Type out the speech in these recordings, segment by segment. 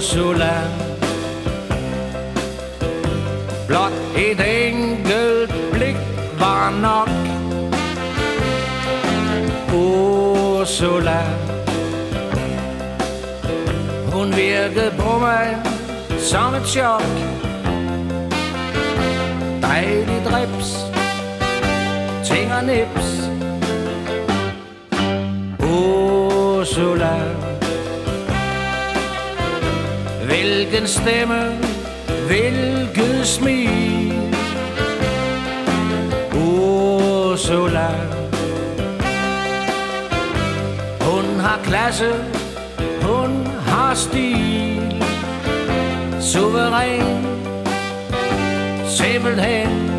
Ursula Blot et enkelt blik var nok. Ursula Hun virkede på mig som et chok. Dejlig drips Ting og nips. Ursula Hvilken stemme Hvilket smil Ursula Hun har klasse Hun har stil. Suveræn Simpelthen.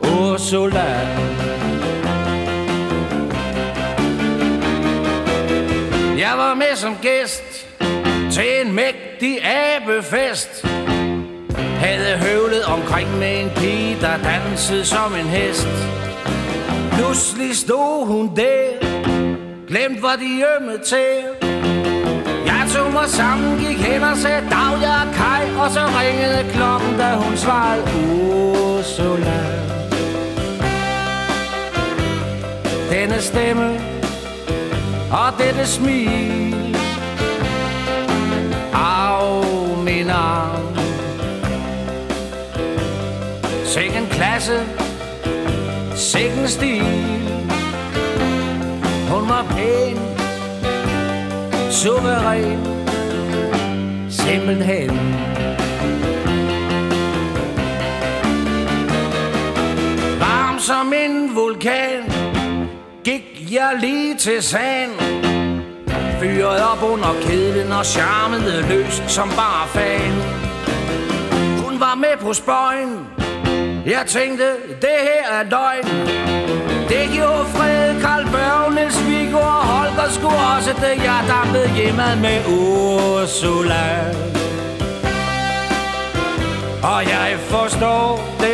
Ursula Jeg var med som gæst til en mægtig abefest. Havde høvlet omkring med en pige, der dansede som en hest. Pludselig stod hun der, glemt var de ømme til. Jeg tog mig sammen, gik hen og sagde dag, jeg er Kai Og så ringede klokken, da hun svarede Ursula. Denne stemme og dette smil. Af min arm. Sikken klasse. Sikken stil. Hun var pæn. Suveræn. Simpelthen. Varm som en vulkan. Gik jeg lige til sagen. Fyret op under kæden og charmede løs som bare fan. Hun var med på spøjen. Jeg tænkte, det her er døgn Det gjorde Fred, Karl Børge, Niels Viggo og Holger skulle også det Jeg dampede hjemad med Ursula. Og jeg forstår det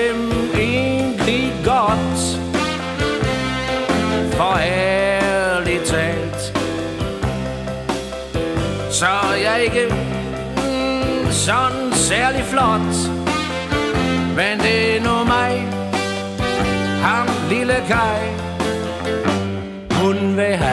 så er jeg ikke mm, sådan særlig flot. Men det er nu mig, ham lille Kai, hun vil have.